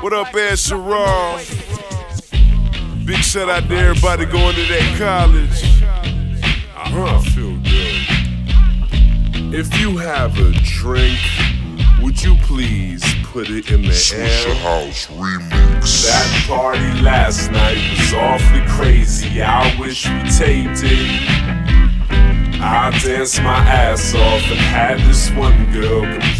What up, Ed Sheeran? Big shout out to everybody going to that college. Uh-huh. I feel good. If you have a drink, would you please put it in the Swisher air? House Remix. That party last night was awfully crazy. I wish we taped it. I danced my ass off and had this one girl completely naked.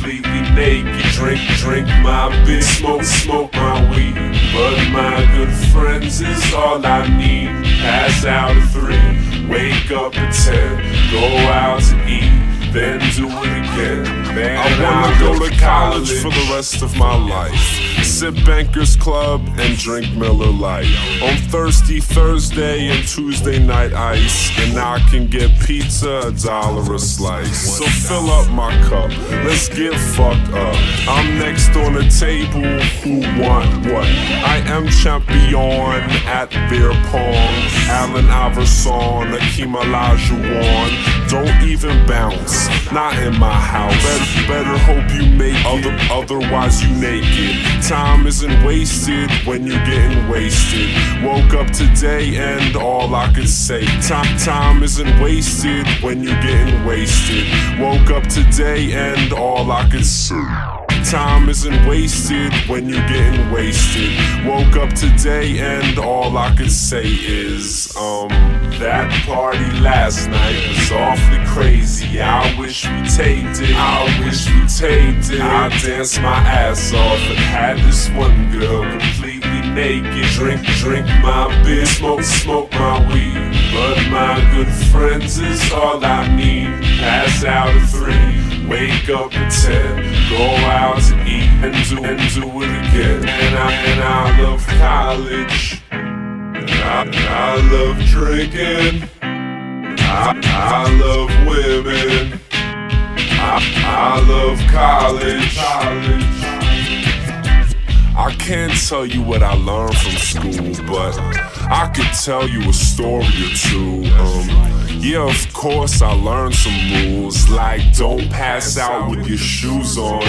Drink, drink my beer, smoke, smoke my weed. But my good friends is all I need. Pass out at three, wake up at ten, go out to eat, then do it again. Man, I wanna go to college for the rest of my life. Sip Bankers Club and drink Miller Lite. On Thirsty Thursday and Tuesday night ice. And I can get pizza, a dollar a slice. So fill up my cup, let's get fucked up. I'm next on the table, who want what? I am champion at beer pong. Allen Iverson, Akeem Olajuwon. Don't even bounce, not in my house. Better, better hope you make it, otherwise you naked. Time isn't wasted when you're getting wasted. Woke up today and all I could say, time, time isn't wasted when you're getting wasted. Woke up today and all I could say. Time isn't wasted when you're getting wasted. Woke up today and all I could say is, um, That party last night was awfully crazy. I wish we taped it. I wish we taped it. I danced my ass off and had this one girl completely naked. Drink, drink my beer, smoke, smoke my weed. But my good friends is all I need. Pass out at three, wake up at ten, go out to eat and do and do it again. Love college. I, I love drinking. I, I love women. I, I love college. I can't tell you what I learned from school, but I could tell you a story or two. Um, yeah, of course I learned some rules, like don't pass out with your shoes on,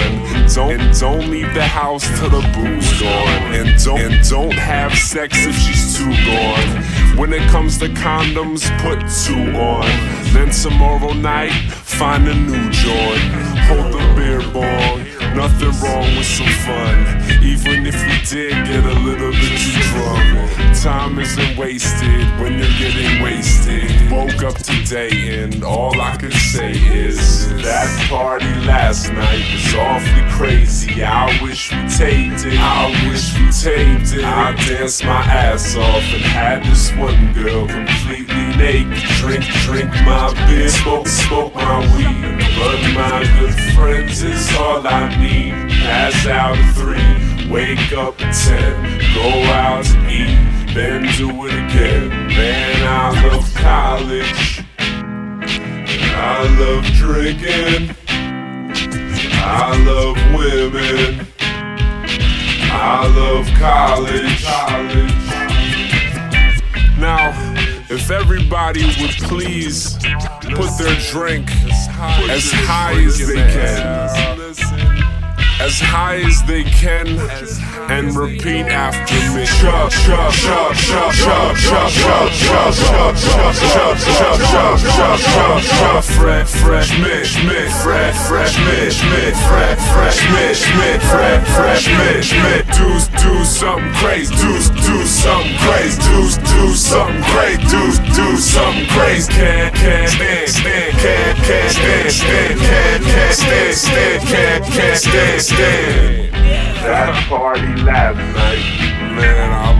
don't and don't leave the house till the booze gone, and don't and don't have sex if she's too gone. When it comes to condoms, put two on. Then tomorrow night, find a new joint. Hold the beer bong. Nothing wrong with some fun, did get a little bit too drunk. Time isn't wasted when you're getting wasted. Woke up today and all I can say is That party last night was awfully crazy. I wish we taped it. I wish we taped it. I danced my ass off and had this one girl completely naked. Drink, drink my beer, smoke, smoke my weed. But my good friends is all I need. Pass out three, wake up at ten, go out to eat, then do it again. Man, I love college. I love drinking. I love women. I love college. college. Now, if everybody would please put their drink as high as they can, as high as they can, and repeat after me. Chug, chug, chug, fresh, fresh, mish, mish, fresh, fresh, mish, mish, fresh, fresh, mish, mish, fresh, fresh, mish, mish. Do, do something crazy, do, do something crazy, do, do something crazy, do, do something crazy. Can't, can't stand, stand, can't, can't stand, stand, can't, can't stand, stand, can't, can't stand, stand. That party last night. Man, I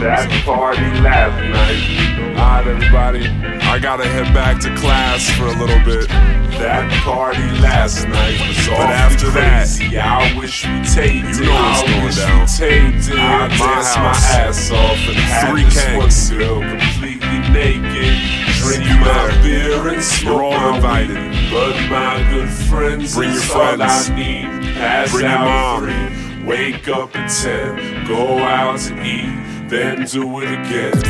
That party last night. Alright, everybody. I gotta head back to class for a little bit. That party last night was But after that. I wish we taped you know what's going down. taped it. I My danced my ass off and had Three this one girl completely naked. Drink you my better. beer and smoke You're all invited. weed. But my good friends Bring your all friends. I need. Pass Bring your out mom. at wake up at ten, go out to eat, then do it again.